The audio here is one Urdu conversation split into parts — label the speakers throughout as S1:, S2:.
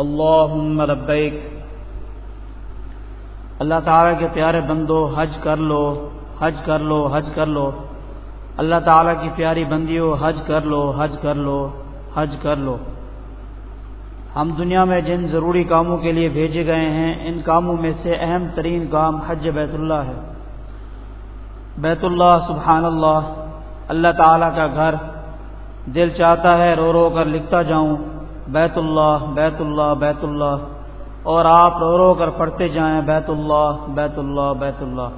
S1: اللهم لبیک اللہ تعالیٰ کے پیارے بندو، حج کر لو، حج کر لو، حج کر لو۔ اللہ تعالیٰ کی پیاری بندیوں حج کر لو، حج کر لو، حج کر لو۔ ہم دنیا میں جن ضروری کاموں کے لیے بھیجے گئے ہیں، ان کاموں میں سے اہم ترین کام حج بیت اللہ ہے۔ بیت اللہ، سبحان اللہ اللہ تعالیٰ کا گھر۔ دل چاہتا ہے رو رو کر لکھتا جاؤں۔ بیت اللہ بیت اللہ بیت اللہ۔ اور آپ رو رو کر پڑھتے جائیں، بیت اللہ بیت اللہ بیت اللہ۔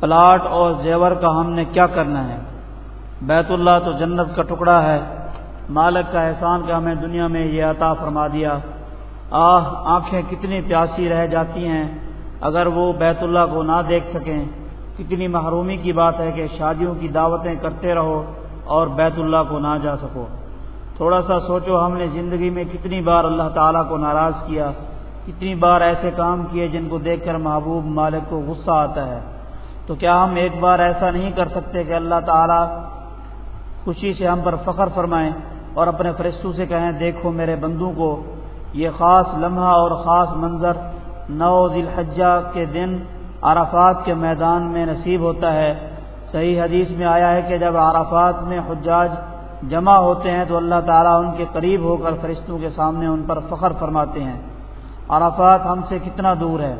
S1: پلاٹ اور زیور کا ہم نے کیا کرنا ہے؟ بیت اللہ تو جنت کا ٹکڑا ہے۔ مالک کا احسان کہ ہمیں دنیا میں یہ عطا فرما دیا۔ آہ، آنکھیں کتنی پیاسی رہ جاتی ہیں۔ اگر وہ بیت اللہ کو نہ دیکھ سکیں، کتنی محرومی کی بات ہے کہ شادیوں کی دعوتیں کرتے رہو اور بیت اللہ کو نہ جا سکو۔ تھوڑا سا سوچو ہم نے زندگی میں کتنی بار اللہ تعالیٰ کو ناراض کیا، کتنی بار ایسے کام کیے جن کو دیکھ کر محبوب مالک کو غصہ آتا ہے۔ تو کیا ہم ایک بار ایسا نہیں کر سکتے کہ اللہ تعالیٰ خوشی سے ہم پر فخر فرمائیں اور اپنے فرشتوں سے کہیں، دیکھو میرے بندوں کو، یہ خاص لمحہ اور خاص منظر نو ذی الحجہ کے دن عرفات کے میدان میں نصیب ہوتا ہے۔ صحیح حدیث میں آیا ہے کہ جب عرفات میں حجاج جمع ہوتے ہیں تو اللہ تعالیٰ ان کے قریب ہو کر فرشتوں کے سامنے ان پر فخر فرماتے ہیں۔ عرفات ہم سے کتنا دور ہے۔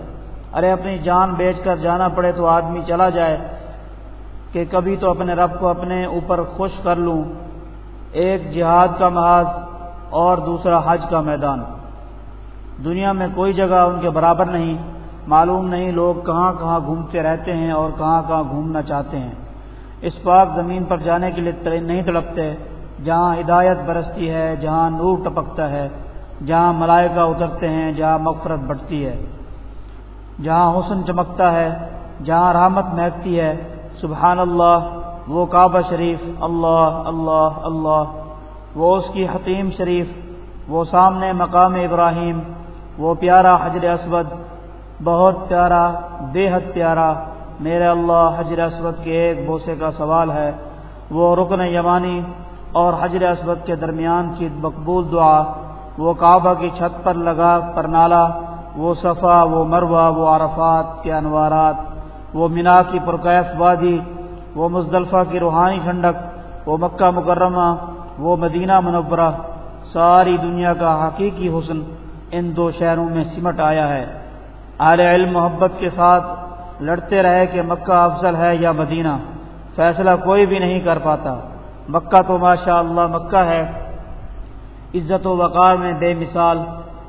S1: ارے اپنی جان بیچ کر جانا پڑے تو آدمی چلا جائے کہ کبھی تو اپنے رب کو اپنے اوپر خوش کر لوں۔ ایک جہاد کا محاذ اور دوسرا حج کا میدان۔ دنیا میں کوئی جگہ ان کے برابر نہیں۔ معلوم نہیں لوگ کہاں کہاں گھومتے رہتے ہیں اور کہاں کہاں گھومنا چاہتے ہیں۔ اس پاک زمین پر جانے کے لیے نہیں تڑپتے، جہاں ہدایت برستی ہے، جہاں نور ٹپکتا ہے، جہاں ملائکہ اترتے ہیں، جہاں مغفرت بڑھتی ہے، جہاں حسن چمکتا ہے، جہاں رحمت مہکتی ہے۔ سبحان اللہ، وہ کعبہ شریف، اللہ اللہ اللہ۔ وہ اس کی حتیم شریف، وہ سامنے مقام ابراہیم۔ وہ پیارا حجر اسود، بہت پیارا، بے حد پیارا۔ میرے اللہ حجر اسود کے ایک بوسے کا سوال ہے۔ وہ رکن یمانی اور حجر اسود کے درمیان کی مقبول دعا، وہ کعبہ کی چھت پر لگا پر نالا وہ صفا، وہ مروہ، وہ عرفات کے انوارات، وہ مینا کی پرکیف وادی، وہ مزدلفہ کی روحانی ٹھنڈک وہ مکہ مکرمہ، وہ مدینہ منورہ، ساری دنیا کا حقیقی حسن ان دو شہروں میں سمٹ آیا ہے۔ اہل علم محبت کے ساتھ لڑتے رہے کہ مکہ افضل ہے یا مدینہ، فیصلہ کوئی بھی نہیں کر پاتا۔ مکہ تو ماشاء اللہ مکہ ہے۔ عزت و وقار میں بے مثال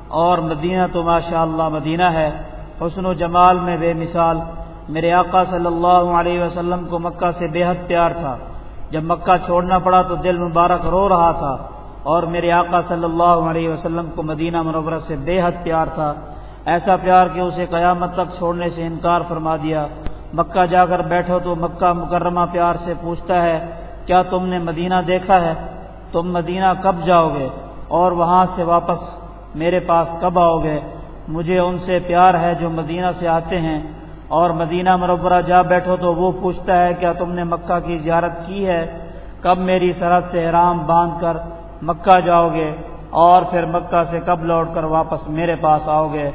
S1: اور مدینہ تو ماشاء اللہ مدینہ ہے۔ حسن و جمال میں بے مثال۔ میرے آقا صلی اللہ علیہ وسلم کو مکہ سے بے حد پیار تھا۔ جب مکہ چھوڑنا پڑا تو دل مبارک رو رہا تھا۔ اور میرے آقا صلی اللہ علیہ وسلم کو مدینہ منورہ سے بے حد پیار تھا۔ ایسا پیار کہ اسے قیامت تک چھوڑنے سے انکار فرما دیا۔ مکہ جا کر بیٹھو تو مکہ مکرمہ پیار سے پوچھتا ہے، کیا تم نے مدینہ دیکھا ہے؟ تم مدینہ کب جاؤ گے؟ اور وہاں سے واپس میرے پاس کب آؤ گے؟ مجھے ان سے پیار ہے جو مدینہ سے آتے ہیں۔ اور مدینہ مربرہ جا بیٹھو تو وہ پوچھتا ہے، کیا تم نے مکہ کی زیارت کی ہے؟ کب میری سرحد سے احرام باندھ کر مکہ جاؤ گے؟ اور پھر مکہ سے کب لوٹ کر واپس میرے پاس آؤ گے؟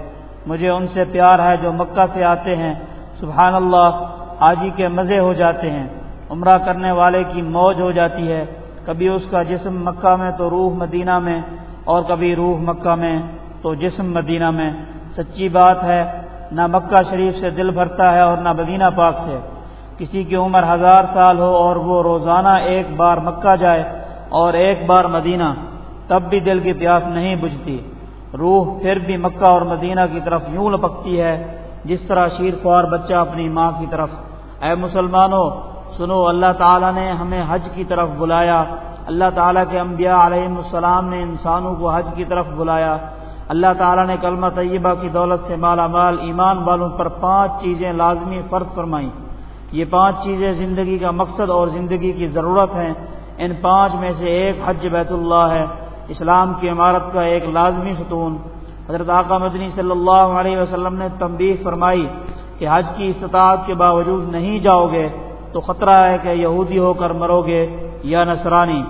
S1: مجھے ان سے پیار ہے جو مکہ سے آتے ہیں۔ سبحان اللہ حاجی کے مزے ہو جاتے ہیں۔ عمرہ کرنے والے کی موج ہو جاتی ہے۔ کبھی اس کا جسم مکہ میں تو روح مدینہ میں، اور کبھی روح مکہ میں تو جسم مدینہ میں۔ سچی بات ہے، نہ مکہ شریف سے دل بھرتا ہے اور نہ مدینہ پاک سے۔ کسی کی عمر ہزار سال ہو اور وہ روزانہ ایک بار مکہ جائے اور ایک بار مدینہ، تب بھی دل کی پیاس نہیں بجھتی۔ روح پھر بھی مکہ اور مدینہ کی طرف یوں لپکتی ہے، جس طرح شیر خوار بچہ اپنی ماں کی طرف۔ اے مسلمانوں، سنو، اللہ تعالیٰ نے ہمیں حج کی طرف بلایا۔ اللہ تعالیٰ کے انبیاء علیہ السلام نے انسانوں کو حج کی طرف بلایا۔ اللہ تعالیٰ نے کلمہ طیبہ کی دولت سے مالا مال ایمان والوں پر پانچ چیزیں لازمی فرض فرمائیں۔ یہ پانچ چیزیں زندگی کا مقصد اور زندگی کی ضرورت ہیں۔ ان پانچ میں سے ایک حج بیت اللہ ہے۔ اسلام کی عمارت کا ایک لازمی ستون۔ حضرت آقا مدنی صلی اللہ علیہ وسلم نے تنبیہ فرمائی کہ حج کی استطاعت کے باوجود نہیں جاؤ گے تو خطرہ ہے کہ یہودی ہو کر مرو گے یا نصرانی۔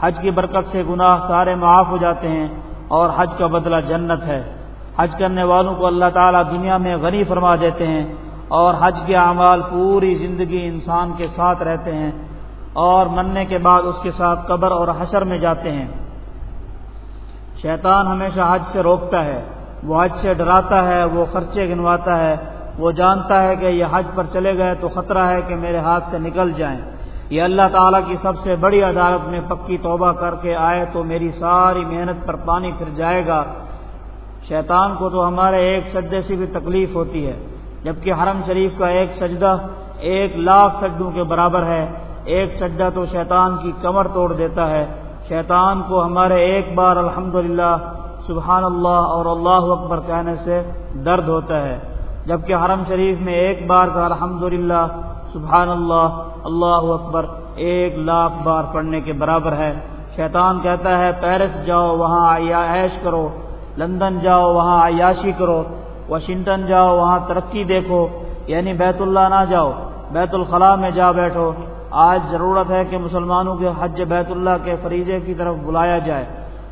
S1: حج کی برکت سے گناہ سارے معاف ہو جاتے ہیں اور حج کا بدلہ جنت ہے۔ حج کرنے والوں کو اللہ تعالیٰ دنیا میں غنی فرما دیتے ہیں اور حج کے اعمال پوری زندگی انسان کے ساتھ رہتے ہیں اور مرنے کے بعد اس کے ساتھ قبر اور حشر میں جاتے ہیں۔ شیطان ہمیشہ حج سے روکتا ہے، وہ حج سے ڈراتا ہے، وہ خرچے گنواتا ہے۔ وہ جانتا ہے کہ یہ حج پر چلے گئے تو خطرہ ہے کہ میرے ہاتھ سے نکل جائیں۔ یہ اللہ تعالیٰ کی سب سے بڑی عدالت میں پکی توبہ کر کے آئے تو میری ساری محنت پر پانی پھر جائے گا۔ شیطان کو تو ہمارے ایک سجدے سے بھی تکلیف ہوتی ہے، جبکہ حرم شریف کا ایک سجدہ ایک لاکھ سجدوں کے برابر ہے۔ ایک سجدہ تو شیطان کی کمر توڑ دیتا ہے۔ شیطان کو ہمارے ایک بار الحمد سبحان اللہ اور اللہ اکبر کہنے سے درد ہوتا ہے۔ جبکہ حرم شریف میں ایک بار کا الحمد سبحان اللہ اللہ اکبر، ایک لاکھ بار پڑھنے کے برابر ہے۔ شیطان کہتا ہے، پیرس جاؤ، وہاں عیش کرو۔ لندن جاؤ، وہاں عیاشی کرو۔ واشنگٹن جاؤ، وہاں ترقی دیکھو۔ یعنی بیت اللہ نہ جاؤ، بیت الخلاء میں جا بیٹھو۔ آج ضرورت ہے کہ مسلمانوں کے حج بیت اللہ کے فریضے کی طرف بلایا جائے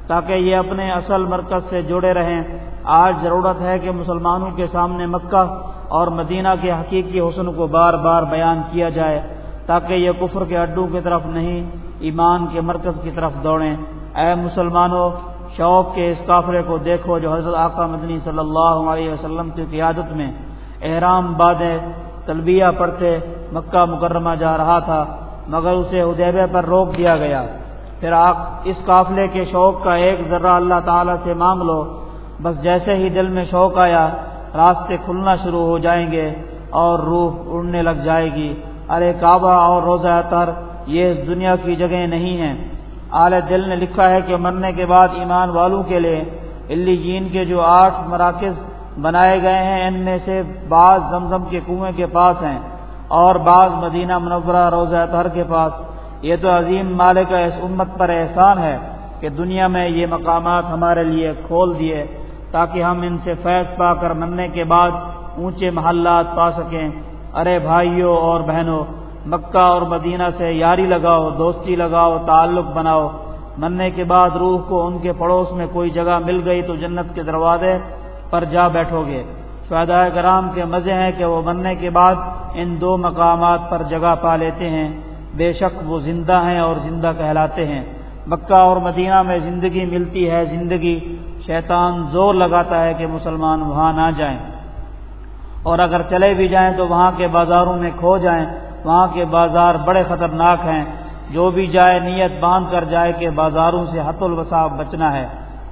S1: تاکہ یہ اپنے اصل مرکز سے جڑے رہیں۔ آج ضرورت ہے کہ مسلمانوں کے سامنے مکہ اور مدینہ کے حقیقی حسن کو بار بار بیان کیا جائے تاکہ یہ کفر کے اڈوں کی طرف نہیں، ایمان کے مرکز کی طرف دوڑیں۔ اے مسلمانوں، شوق کے اس قافلے کو دیکھو جو حضرت آقا مدنی صلی اللہ علیہ وسلم کی قیادت میں احرام بادیں تلبیہ پڑھتے مکہ مکرمہ جا رہا تھا، مگر اسے ادیبے پر روک دیا گیا۔ پھر آپ اس قافلے کے شوق کا ایک ذرہ اللہ تعالی سے مانگ لو۔ بس جیسے ہی دل میں شوق آیا، راستے کھلنا شروع ہو جائیں گے اور روح اڑنے لگ جائے گی۔ ارے کعبہ اور روزہ تر، یہ دنیا کی جگہ نہیں ہیں۔ اعلی دل نے لکھا ہے کہ مرنے کے بعد ایمان والوں کے لیے، علی جین کے جو آٹھ مراکز بنائے گئے ہیں، ان میں سے بعض زمزم کے کنویں کے پاس ہیں اور بعض مدینہ منورہ روزہ تہر کے پاس۔ یہ تو عظیم مالک اس امت پر احسان ہے کہ دنیا میں یہ مقامات ہمارے لیے کھول دیے تاکہ ہم ان سے فیض پا کر مرنے کے بعد اونچے محلات پا سکیں۔ ارے بھائیوں اور بہنوں، مکہ اور مدینہ سے یاری لگاؤ، دوستی لگاؤ، تعلق بناؤ۔ مرنے کے بعد روح کو ان کے پڑوس میں کوئی جگہ مل گئی تو جنت کے دروازے پر جا بیٹھو گے۔ فائدہ کرام کے مزے ہیں کہ وہ مرنے کے بعد ان دو مقامات پر جگہ پا لیتے ہیں۔ بے شک وہ زندہ ہیں اور زندہ کہلاتے ہیں۔ مکہ اور مدینہ میں زندگی ملتی ہے، زندگی شیطان زور لگاتا ہے کہ مسلمان وہاں نہ جائیں۔ اور اگر چلے بھی جائیں تو وہاں کے بازاروں میں کھو جائیں۔ وہاں کے بازار بڑے خطرناک ہیں۔ جو بھی جائے، نیت باندھ کر جائے کہ بازاروں سے حت الوسا بچنا ہے۔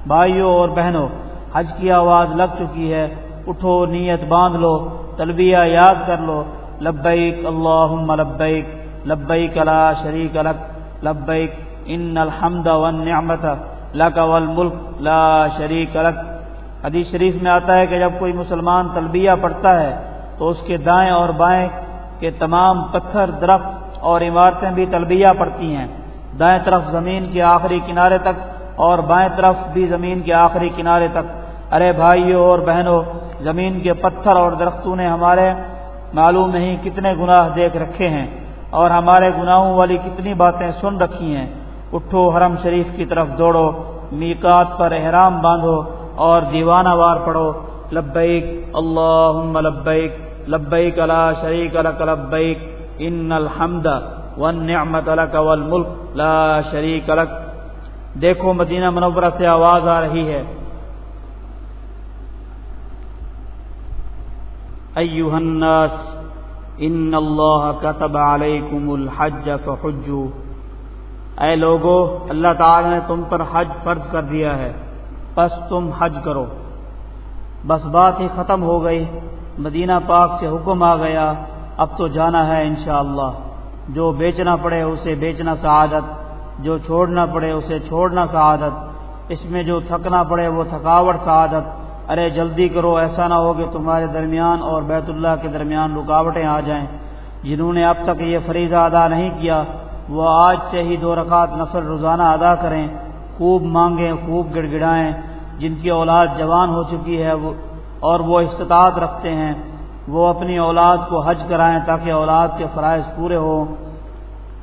S1: بھائیوں اور بہنوں حج کی آواز لگ چکی ہے، اٹھو، نیت باندھ لو تلبیہ یاد کر لو، لبیک اللہ لبیک لبیک لا شریک لک، لبیک ان الحمد والنعمت لک والملک لا شریک لک۔ حدیث شریف میں آتا ہے کہ جب کوئی مسلمان تلبیہ پڑھتا ہے تو اس کے دائیں اور بائیں کے تمام پتھر، درخت اور عمارتیں بھی تلبیہ پڑتی ہیں۔ دائیں طرف زمین کے آخری کنارے تک اور بائیں طرف بھی زمین کے آخری کنارے تک۔ ارے بھائیوں اور بہنوں زمین کے پتھر اور درختوں نے ہمارے معلوم نہیں کتنے گناہ دیکھ رکھے ہیں، اور ہمارے گناہوں والی کتنی باتیں سن رکھی ہیں۔ اٹھو حرم شریف کی طرف دوڑو میکات پر احرام باندھو اور دیوانہ وار پڑھو۔ لبیک اللہ لبیک لبیک لا شریک لک، لبیک، ان الحمد والنعمت لک والملک لا شریک لک۔ دیکھو مدینہ منورہ سے آواز آ رہی ہے۔ ایوہ الناس ان اللہ كتب علیکم الحج فحجو اے لوگو، اللہ تعالی نے تم پر حج فرض کر دیا ہے، بس تم حج کرو۔ بس بات ہی ختم ہو گئی، مدینہ پاک سے حکم آ گیا، اب تو جانا ہے انشاءاللہ۔ جو بیچنا پڑے اسے بیچنا سعادت، جو چھوڑنا پڑے اسے چھوڑنا سعادت۔ اس میں جو تھکنا پڑے وہ تھکاوٹ سعادت۔ ارے جلدی کرو، ایسا نہ ہو کہ تمہارے درمیان اور بیت اللہ کے درمیان رکاوٹیں آ جائیں۔ جنہوں نے اب تک یہ فریضہ ادا نہیں کیا، وہ آج سے ہی دو رکعت نفر روزانہ ادا کریں۔ خوب مانگیں، خوب گڑ گڑائیں جن کی اولاد جوان ہو چکی ہے، وہ اور وہ استطاعت رکھتے ہیں۔ وہ اپنی اولاد کو حج کرائیں تاکہ اولاد کے فرائض پورے ہوں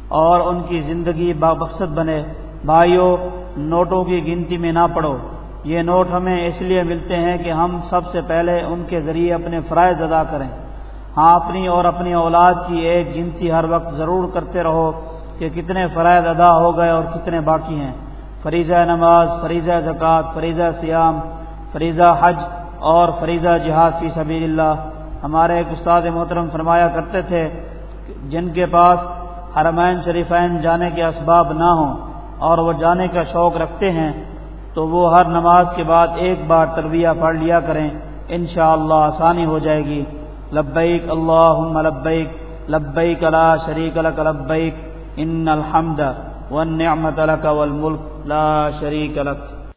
S1: اور ان کی زندگی بابقصد بنے۔ بھائیوں نوٹوں کی گنتی میں نہ پڑو۔ یہ نوٹ ہمیں اس لیے ملتے ہیں کہ ہم سب سے پہلے ان کے ذریعے اپنے فرائض ادا کریں۔ ہاں اپنی اور اپنی اولاد کی ایک گنتی ہر وقت ضرور کرتے رہو کہ کتنے فرائض ادا ہو گئے اور کتنے باقی ہیں۔ فریضہ نماز، فریضہ زکوٰۃ، فریضہ سیام فریضہ حج اور فریضہ جہاد فی سبیل اللہ ہمارے ایک استاد محترم فرمایا کرتے تھے جن کے پاس حرمین شریفین جانے کے اسباب نہ ہوں اور وہ جانے کا شوق رکھتے ہیں تو وہ ہر نماز کے بعد ایک بار تربیہ پڑھ لیا کریں، انشاءاللہ اللہ آسانی ہو جائے گی۔ لبیک اللہم لبیک لبیک لا شریک لک لبیک، ان الحمد والنعمت لک والملک لا شریک لک۔